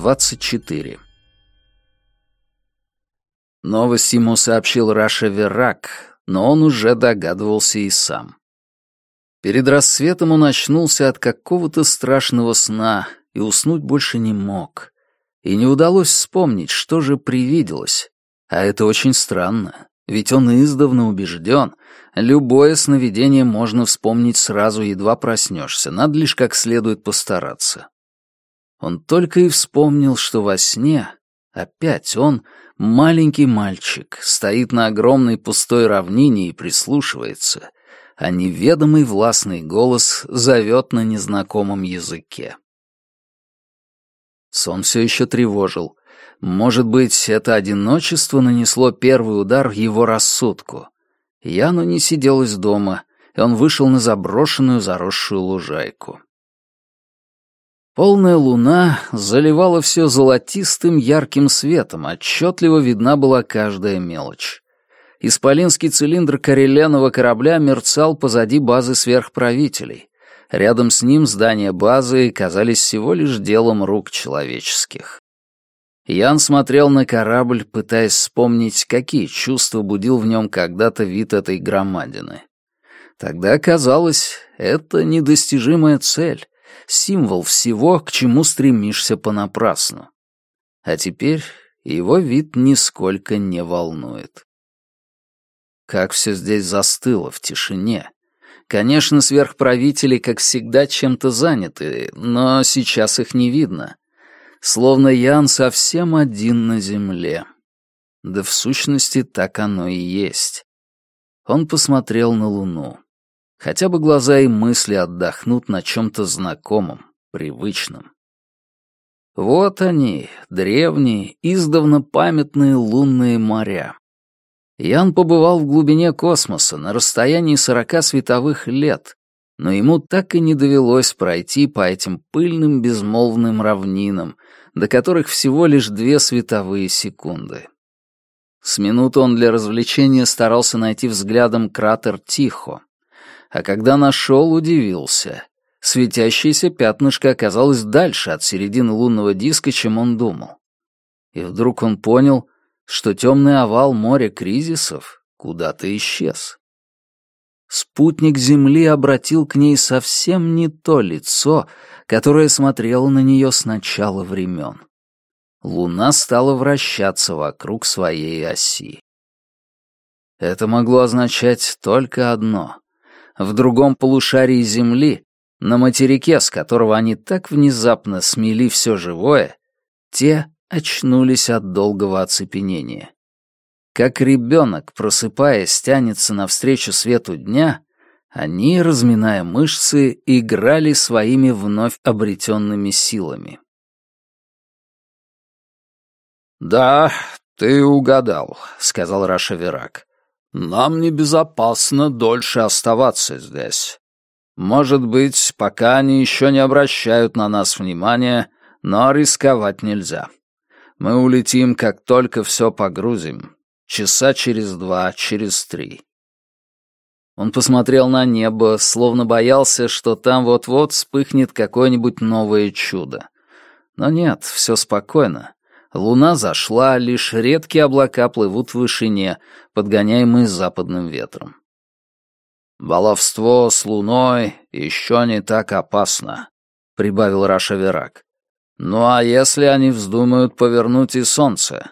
24. Новость ему сообщил Раша Верак, но он уже догадывался и сам. Перед рассветом он очнулся от какого-то страшного сна и уснуть больше не мог. И не удалось вспомнить, что же привиделось. А это очень странно, ведь он издавна убежден, любое сновидение можно вспомнить сразу, едва проснешься, надо лишь как следует постараться. Он только и вспомнил, что во сне опять он, маленький мальчик, стоит на огромной пустой равнине и прислушивается, а неведомый властный голос зовет на незнакомом языке. Сон все еще тревожил. Может быть, это одиночество нанесло первый удар его рассудку. Яну не сиделось дома, и он вышел на заброшенную заросшую лужайку. Полная луна заливала все золотистым ярким светом, отчетливо видна была каждая мелочь. Исполинский цилиндр кареляного корабля мерцал позади базы сверхправителей. Рядом с ним здания базы казались всего лишь делом рук человеческих. Ян смотрел на корабль, пытаясь вспомнить, какие чувства будил в нем когда-то вид этой громадины. Тогда казалось, это недостижимая цель, символ всего, к чему стремишься понапрасну. А теперь его вид нисколько не волнует. Как все здесь застыло в тишине. Конечно, сверхправители, как всегда, чем-то заняты, но сейчас их не видно. Словно Ян совсем один на земле. Да в сущности так оно и есть. Он посмотрел на луну. Хотя бы глаза и мысли отдохнут на чем-то знакомом, привычном. Вот они, древние, издавна памятные лунные моря. Ян побывал в глубине космоса на расстоянии сорока световых лет, но ему так и не довелось пройти по этим пыльным безмолвным равнинам, до которых всего лишь две световые секунды. С минуты он для развлечения старался найти взглядом кратер Тихо, а когда нашел, удивился. Светящееся пятнышко оказалось дальше от середины лунного диска, чем он думал. И вдруг он понял, что темный овал моря кризисов куда-то исчез. Спутник Земли обратил к ней совсем не то лицо, которое смотрело на нее с начала времен. Луна стала вращаться вокруг своей оси. Это могло означать только одно. В другом полушарии Земли, на материке, с которого они так внезапно смели все живое, те очнулись от долгого оцепенения. Как ребенок, просыпаясь, тянется навстречу свету дня, они, разминая мышцы, играли своими вновь обретенными силами. «Да, ты угадал», — сказал Раша Верак. Нам небезопасно дольше оставаться здесь. Может быть, пока они еще не обращают на нас внимания, но рисковать нельзя. Мы улетим, как только все погрузим. Часа через два, через три. Он посмотрел на небо, словно боялся, что там вот-вот вспыхнет какое-нибудь новое чудо. Но нет, все спокойно. Луна зашла, лишь редкие облака плывут в вышине, подгоняемые западным ветром. «Баловство с луной еще не так опасно», — прибавил Раша Верак. «Ну а если они вздумают повернуть и солнце?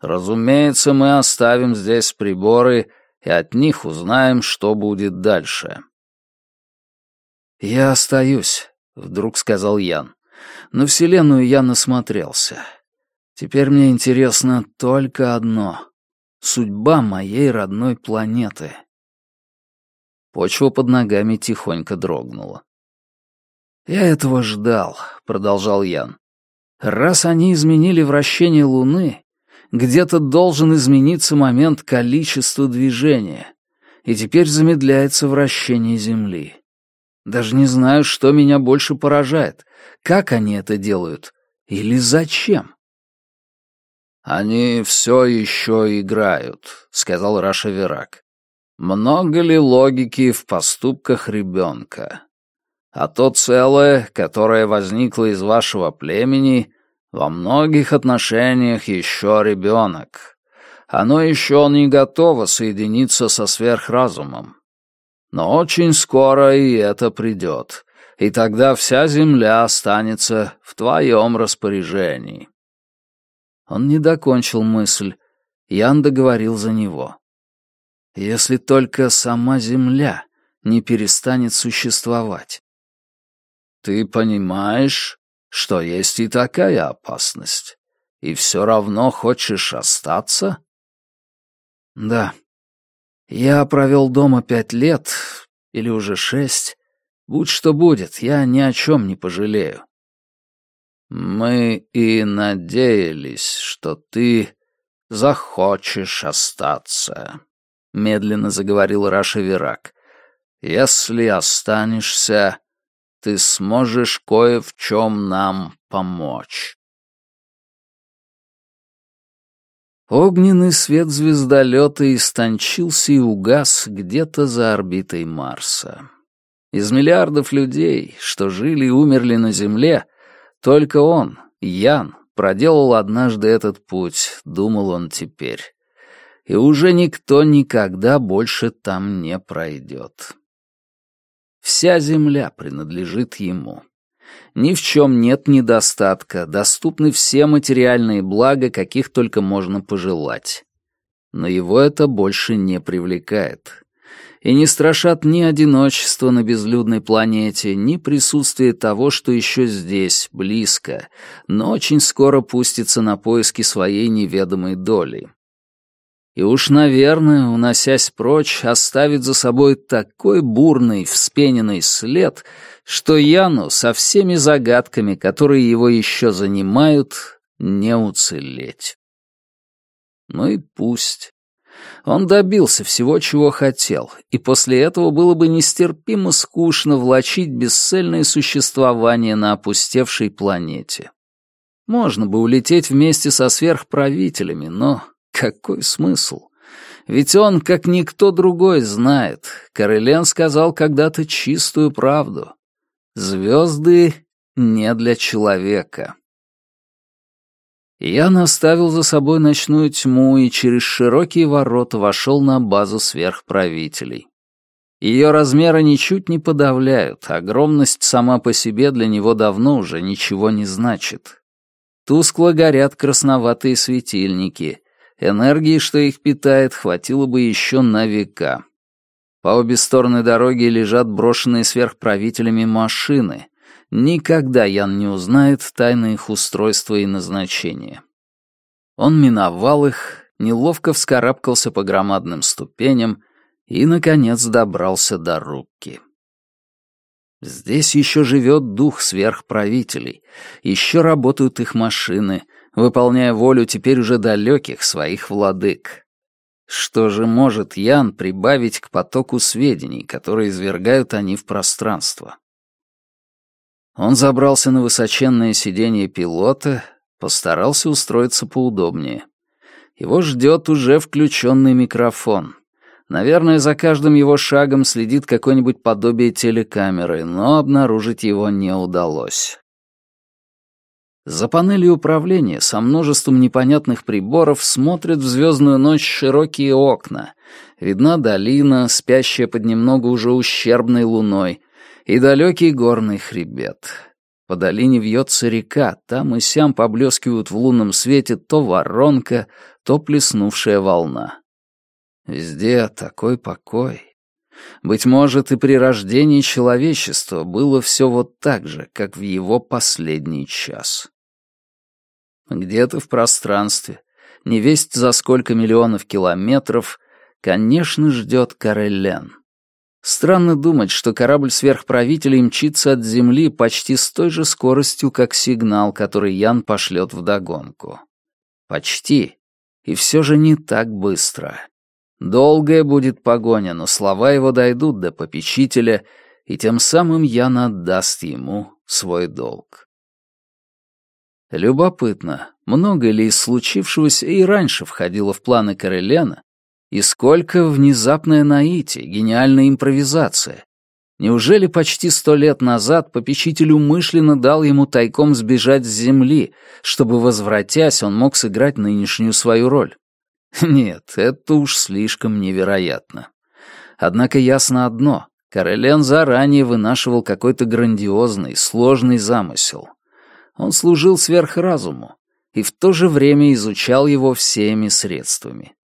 Разумеется, мы оставим здесь приборы и от них узнаем, что будет дальше». «Я остаюсь», — вдруг сказал Ян. «На Вселенную я насмотрелся. Теперь мне интересно только одно — судьба моей родной планеты. Почва под ногами тихонько дрогнула. «Я этого ждал», — продолжал Ян. «Раз они изменили вращение Луны, где-то должен измениться момент количества движения, и теперь замедляется вращение Земли. Даже не знаю, что меня больше поражает, как они это делают или зачем». «Они все еще играют», — сказал Раша Верак. «Много ли логики в поступках ребенка? А то целое, которое возникло из вашего племени, Во многих отношениях еще ребенок. Оно еще не готово соединиться со сверхразумом. Но очень скоро и это придет, и тогда вся земля останется в твоем распоряжении. Он не докончил мысль. Ян договорил за него. Если только сама земля не перестанет существовать. Ты понимаешь, что есть и такая опасность, и все равно хочешь остаться? Да. Я провел дома пять лет, или уже шесть. Будь что будет, я ни о чем не пожалею. Мы и надеялись, что ты захочешь остаться, — медленно заговорил Раша Верак. Если останешься, ты сможешь кое в чем нам помочь. Огненный свет звездолета истончился и угас где-то за орбитой Марса. Из миллиардов людей, что жили и умерли на Земле, только он, Ян, проделал однажды этот путь, думал он теперь. И уже никто никогда больше там не пройдет. Вся земля принадлежит ему. Ни в чем нет недостатка, доступны все материальные блага, каких только можно пожелать. Но его это больше не привлекает. И не страшат ни одиночество на безлюдной планете, ни присутствие того, что еще здесь, близко, но очень скоро пустится на поиски своей неведомой доли. И уж, наверное, уносясь прочь, оставит за собой такой бурный, вспененный след, что Яну со всеми загадками, которые его еще занимают, не уцелеть. Ну и пусть. Он добился всего, чего хотел, и после этого было бы нестерпимо скучно влачить бесцельное существование на опустевшей планете. Можно бы улететь вместе со сверхправителями, но какой смысл? Ведь он, как никто другой, знает. Карелен сказал когда-то чистую правду. Звезды не для человека. Я наставил за собой ночную тьму и через широкие ворота вошел на базу сверхправителей. Ее размеры ничуть не подавляют, огромность сама по себе для него давно уже ничего не значит. Тускло горят красноватые светильники, Энергии, что их питает, хватило бы еще на века. По обе стороны дороги лежат брошенные сверхправителями машины. Никогда Ян не узнает тайны их устройства и назначения. Он миновал их, неловко вскарабкался по громадным ступеням и, наконец, добрался до рубки. Здесь еще живет дух сверхправителей, еще работают их машины, выполняя волю теперь уже далеких своих владык. Что же может Ян прибавить к потоку сведений, которые извергают они в пространство? Он забрался на высоченное сиденье пилота, постарался устроиться поудобнее. Его ждет уже включенный микрофон. Наверное, за каждым его шагом следит какое-нибудь подобие телекамеры, но обнаружить его не удалось. За панелью управления со множеством непонятных приборов смотрят в звездную ночь широкие окна. Видна долина, спящая под немного уже ущербной луной, и далекий горный хребет. По долине вьется река, там и сям поблескивают в лунном свете то воронка, то плеснувшая волна. Везде такой покой. Быть может, и при рождении человечества было все вот так же, как в его последний час. Где-то в пространстве, не весть за сколько миллионов километров, конечно, ждет Карелен. Странно думать, что корабль сверхправителей мчится от Земли почти с той же скоростью, как сигнал, который Ян пошлет вдогонку. Почти. И все же не так быстро. Долгая будет погоня, но слова его дойдут до попечителя, и тем самым Ян отдаст ему свой долг. Любопытно, много ли из случившегося и раньше входило в планы Карелена, и сколько внезапное наитие, гениальная импровизация, Неужели почти сто лет назад попечитель умышленно дал ему тайком сбежать с земли, чтобы, возвратясь, он мог сыграть нынешнюю свою роль? Нет, это уж слишком невероятно. Однако ясно одно — Карелен заранее вынашивал какой-то грандиозный, сложный замысел. Он служил сверхразуму и в то же время изучал его всеми средствами.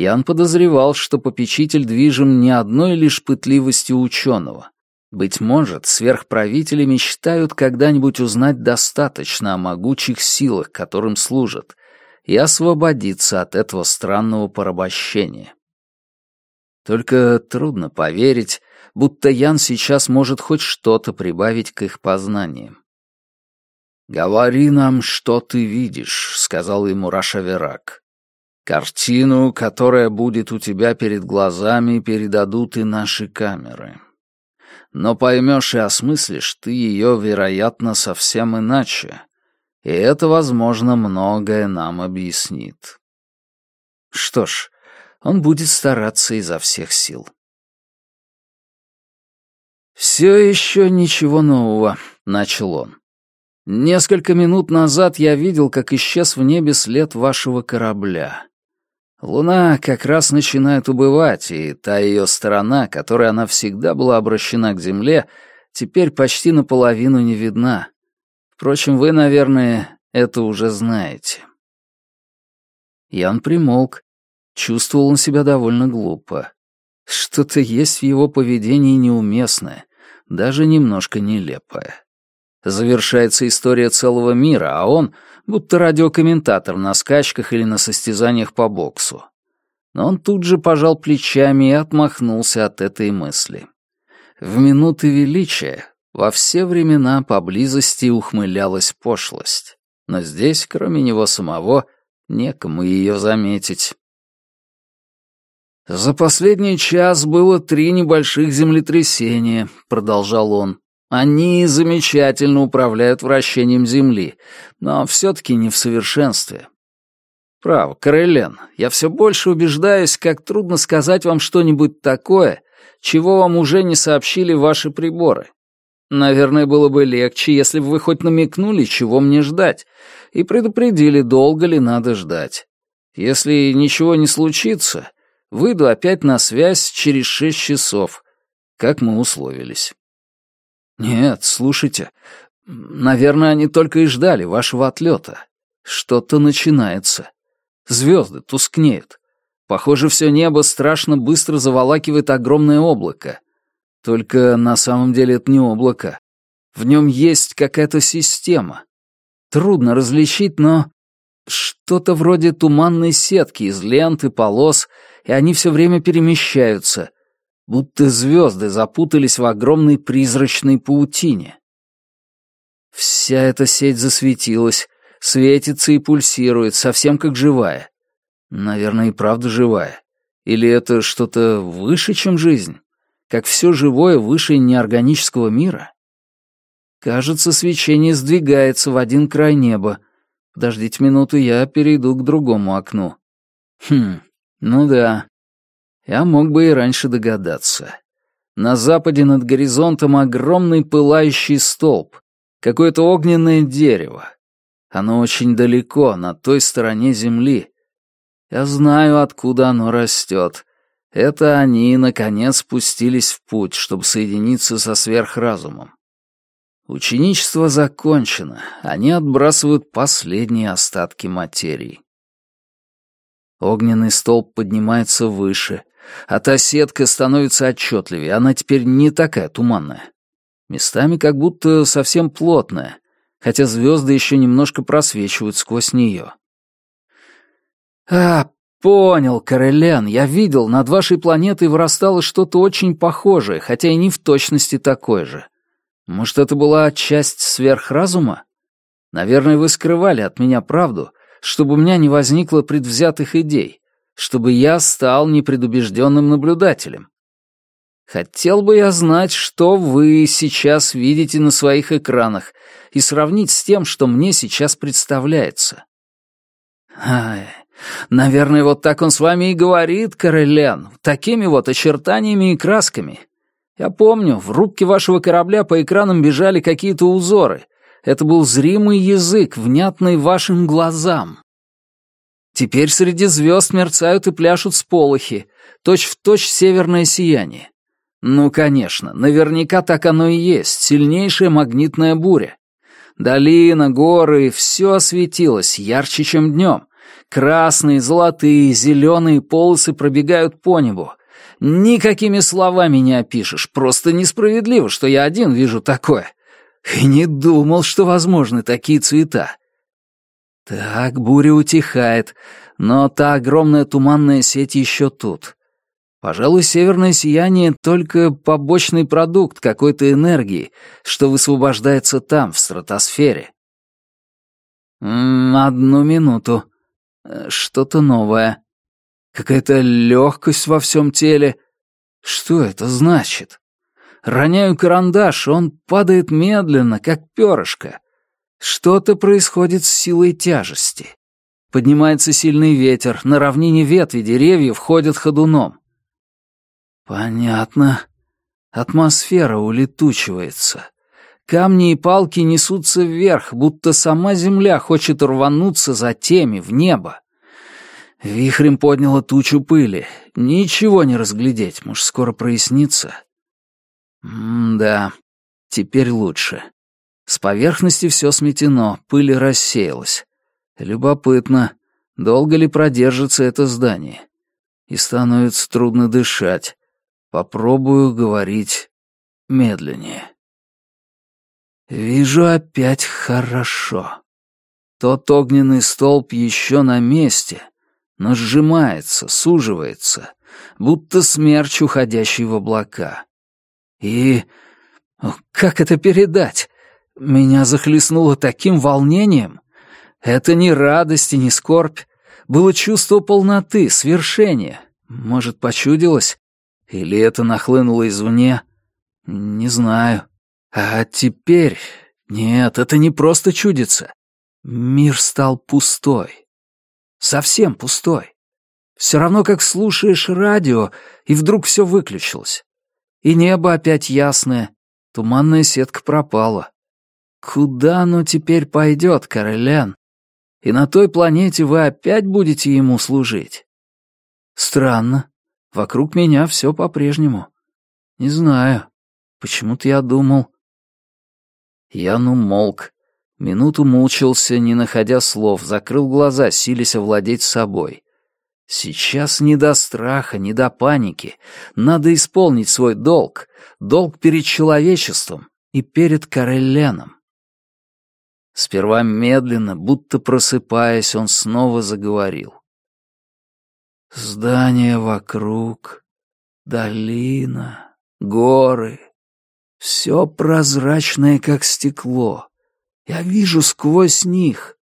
Ян подозревал, что попечитель движим не одной лишь пытливостью ученого. Быть может, сверхправители мечтают когда-нибудь узнать достаточно о могучих силах, которым служат, и освободиться от этого странного порабощения. Только трудно поверить, будто Ян сейчас может хоть что-то прибавить к их познаниям. «Говори нам, что ты видишь», — сказал ему Рашаверак. «Картину, которая будет у тебя перед глазами, передадут и наши камеры. Но поймешь и осмыслишь ты ее, вероятно, совсем иначе, и это, возможно, многое нам объяснит». Что ж, он будет стараться изо всех сил. «Все еще ничего нового», — начал он. Несколько минут назад я видел, как исчез в небе след вашего корабля. Луна как раз начинает убывать, и та ее сторона, которой она всегда была обращена к Земле, теперь почти наполовину не видна. Впрочем, вы, наверное, это уже знаете. Ян примолк. Чувствовал он себя довольно глупо. Что-то есть в его поведении неуместное, даже немножко нелепое. Завершается история целого мира, а он будто радиокомментатор на скачках или на состязаниях по боксу. Но он тут же пожал плечами и отмахнулся от этой мысли. В минуты величия во все времена поблизости ухмылялась пошлость. Но здесь, кроме него самого, некому ее заметить. «За последний час было три небольших землетрясения», — продолжал он. Они замечательно управляют вращением Земли, но все-таки не в совершенстве. Право, Карелен, я все больше убеждаюсь, как трудно сказать вам что-нибудь такое, чего вам уже не сообщили ваши приборы. Наверное, было бы легче, если бы вы хоть намекнули, чего мне ждать, и предупредили, долго ли надо ждать. Если ничего не случится, выйду опять на связь через шесть часов, как мы условились. «Нет, слушайте, наверное, они только и ждали вашего отлета. Что-то начинается. Звезды тускнеют. Похоже, все небо страшно быстро заволакивает огромное облако. Только на самом деле это не облако. В нем есть какая-то система. Трудно различить, но что-то вроде туманной сетки из лент и полос, и они все время перемещаются — будто звезды запутались в огромной призрачной паутине. Вся эта сеть засветилась, светится и пульсирует, совсем как живая. Наверное, и правда живая. Или это что-то выше, чем жизнь? Как все живое выше неорганического мира? Кажется, свечение сдвигается в один край неба. Подождите минуту, я перейду к другому окну. Хм, ну да, я мог бы и раньше догадаться. На западе над горизонтом огромный пылающий столб, какое-то огненное дерево. Оно очень далеко, на той стороне земли. Я знаю, откуда оно растет. Это они, наконец, спустились в путь, чтобы соединиться со сверхразумом. Ученичество закончено, они отбрасывают последние остатки материи. Огненный столб поднимается выше, а та сетка становится отчетливее, она теперь не такая туманная. Местами как будто совсем плотная, хотя звезды еще немножко просвечивают сквозь нее. «А, понял, Карелен, я видел, над вашей планетой вырастало что-то очень похожее, хотя и не в точности такое же. Может, это была часть сверхразума? Наверное, вы скрывали от меня правду, чтобы у меня не возникло предвзятых идей чтобы я стал непредубежденным наблюдателем. Хотел бы я знать, что вы сейчас видите на своих экранах, и сравнить с тем, что мне сейчас представляется. Ай, наверное, вот так он с вами и говорит, Карелен, такими вот очертаниями и красками. Я помню, в рубке вашего корабля по экранам бежали какие-то узоры. Это был зримый язык, внятный вашим глазам. Теперь среди звезд мерцают и пляшут сполохи, точь-в-точь северное сияние. Ну, конечно, наверняка так оно и есть, сильнейшая магнитная буря. Долина, горы, все осветилось ярче, чем днем. Красные, золотые, зеленые полосы пробегают по небу. Никакими словами не опишешь, просто несправедливо, что я один вижу такое. И не думал, что возможны такие цвета. Так, буря утихает, но та огромная туманная сеть еще тут. Пожалуй, северное сияние — только побочный продукт какой-то энергии, что высвобождается там, в стратосфере. М -м, одну минуту. Э, что-то новое. Какая-то легкость во всем теле. Что это значит? Роняю карандаш, он падает медленно, как перышко. Что-то происходит с силой тяжести. Поднимается сильный ветер, на равнине ветви деревьев ходят ходуном. Понятно. Атмосфера улетучивается. Камни и палки несутся вверх, будто сама земля хочет рвануться за теми в небо. Вихрем подняло тучу пыли. Ничего не разглядеть, может, скоро прояснится. М-да, теперь лучше. С поверхности все сметено, пыль рассеялась. Любопытно, долго ли продержится это здание. И становится трудно дышать. Попробую говорить медленнее. Вижу опять хорошо. Тот огненный столб еще на месте, но сжимается, суживается, будто смерч, уходящий в облака. И... как это передать? Меня захлестнуло таким волнением. Это не радость и не скорбь. Было чувство полноты, свершения. Может, почудилось? Или это нахлынуло извне? Не знаю. А теперь... Нет, это не просто чудится. Мир стал пустой. Совсем пустой. Все равно, как слушаешь радио, и вдруг все выключилось. И небо опять ясное, туманная сетка пропала. Куда оно теперь пойдет, Карелен? И на той планете вы опять будете ему служить? Странно. Вокруг меня все по-прежнему. Не знаю. Почему-то я думал... Ян умолк. Минуту мучился, не находя слов, закрыл глаза, силясь овладеть собой. Сейчас не до страха, не до паники. Надо исполнить свой долг. Долг перед человечеством и перед Карелленом. Сперва медленно, будто просыпаясь, он снова заговорил. Здания вокруг, долина, горы. Все прозрачное, как стекло. Я вижу сквозь них.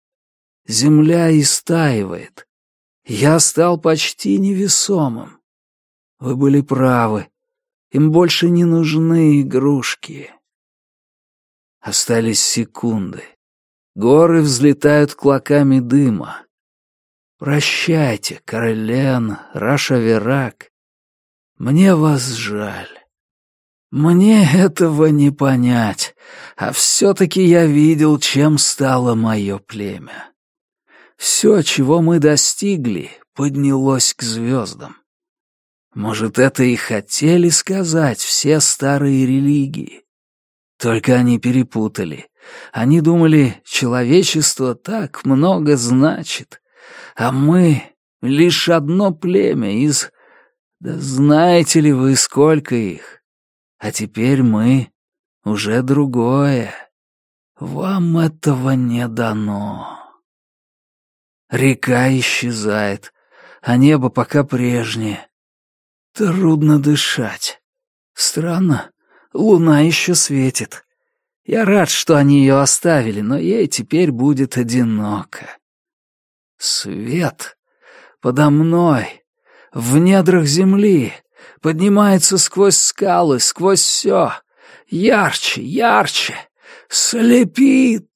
Земля истаивает. Я стал почти невесомым. Вы были правы. Им больше не нужны игрушки. Остались секунды. Горы взлетают клоками дыма. Прощайте, Карелен, Раша Мне вас жаль. Мне этого не понять, а все-таки я видел, чем стало мое племя. Все, чего мы достигли, поднялось к звездам. Может, это и хотели сказать все старые религии. Только они перепутали. Они думали, человечество так много значит, а мы — лишь одно племя из... Да знаете ли вы, сколько их? А теперь мы уже другое. Вам этого не дано. Река исчезает, а небо пока прежнее. Трудно дышать. Странно, луна еще светит. Я рад, что они ее оставили, но ей теперь будет одиноко. Свет подо мной, в недрах земли, поднимается сквозь скалы, сквозь все. Ярче, ярче, слепит.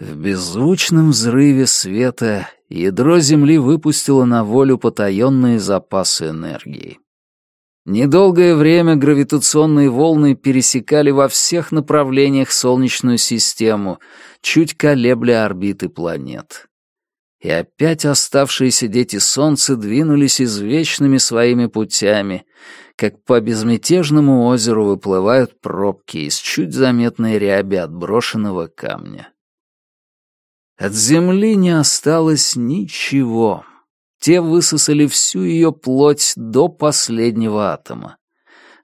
В беззвучном взрыве света ядро Земли выпустило на волю потаенные запасы энергии. Недолгое время гравитационные волны пересекали во всех направлениях Солнечную систему, чуть колебля орбиты планет. И опять оставшиеся дети Солнца двинулись извечными своими путями, как по безмятежному озеру выплывают пробки из чуть заметной ряби отброшенного камня. От Земли не осталось ничего. Те высосали всю ее плоть до последнего атома.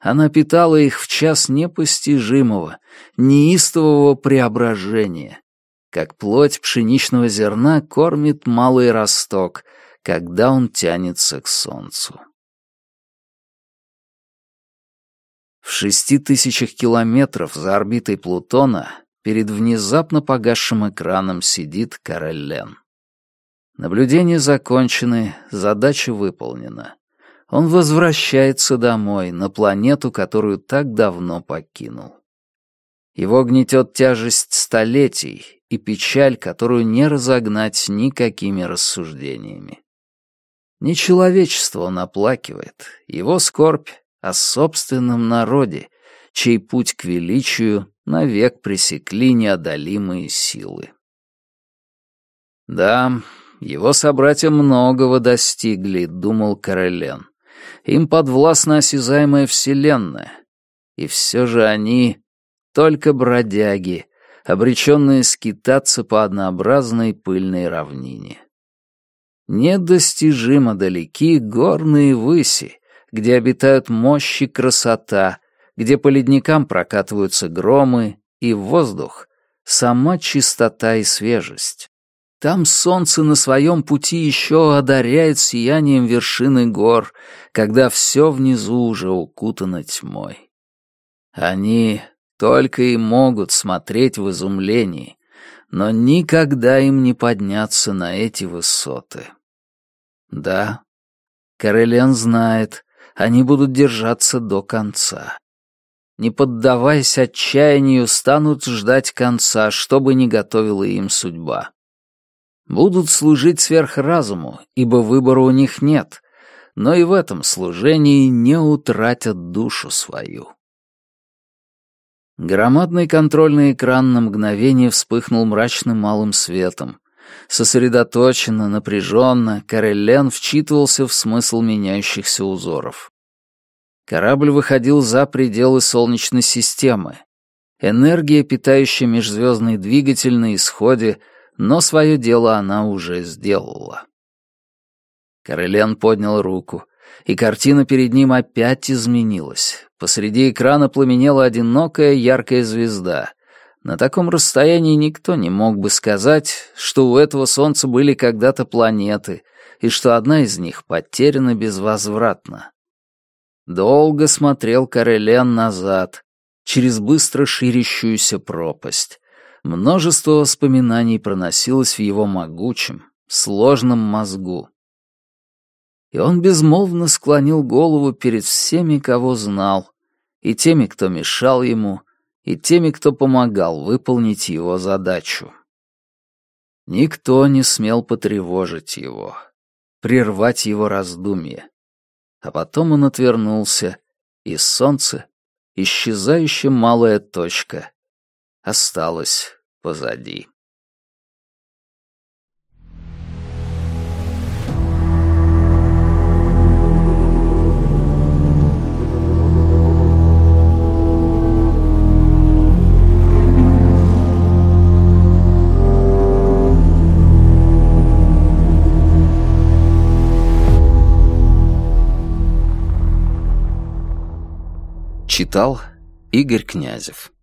Она питала их в час непостижимого, неистового преображения, как плоть пшеничного зерна кормит малый росток, когда он тянется к солнцу. В шести тысячах километров за орбитой Плутона перед внезапно погасшим экраном сидит Кареллен. Наблюдения закончены, задача выполнена. Он возвращается домой, на планету, которую так давно покинул. Его гнетет тяжесть столетий и печаль, которую не разогнать никакими рассуждениями. Не человечество он оплакивает, его скорбь о собственном народе, чей путь к величию навек пресекли неодолимые силы. Да, его собратья многого достигли, думал Карелен. Им подвластна осязаемая вселенная. И все же они только бродяги, обреченные скитаться по однообразной пыльной равнине. Недостижимо далеки горные выси, где обитают мощь и красота, где по ледникам прокатываются громы, и воздух — сама чистота и свежесть. Там солнце на своем пути еще одаряет сиянием вершины гор, когда все внизу уже укутано тьмой. Они только и могут смотреть в изумлении, но никогда им не подняться на эти высоты. Да, Карелен знает, они будут держаться до конца. Не поддаваясь отчаянию, станут ждать конца, что бы ни готовила им судьба будут служить сверхразуму, ибо выбора у них нет, но и в этом служении не утратят душу свою. Громадный контрольный экран на мгновение вспыхнул мрачным малым светом. Сосредоточенно, напряженно, Кареллен вчитывался в смысл меняющихся узоров. Корабль выходил за пределы Солнечной системы. Энергия, питающая межзвездный двигатель на исходе — но свое дело она уже сделала. Карелен поднял руку, и картина перед ним опять изменилась. Посреди экрана пламенела одинокая яркая звезда. На таком расстоянии никто не мог бы сказать, что у этого солнца были когда-то планеты, и что одна из них потеряна безвозвратно. Долго смотрел Карелен назад, через быстро ширящуюся пропасть, Множество воспоминаний проносилось в его могучем, сложном мозгу. И он безмолвно склонил голову перед всеми, кого знал, и теми, кто мешал ему, и теми, кто помогал выполнить его задачу. Никто не смел потревожить его, прервать его раздумье. А потом он отвернулся, и солнце, исчезающая малая точка, осталось позади. Читал Игорь Князев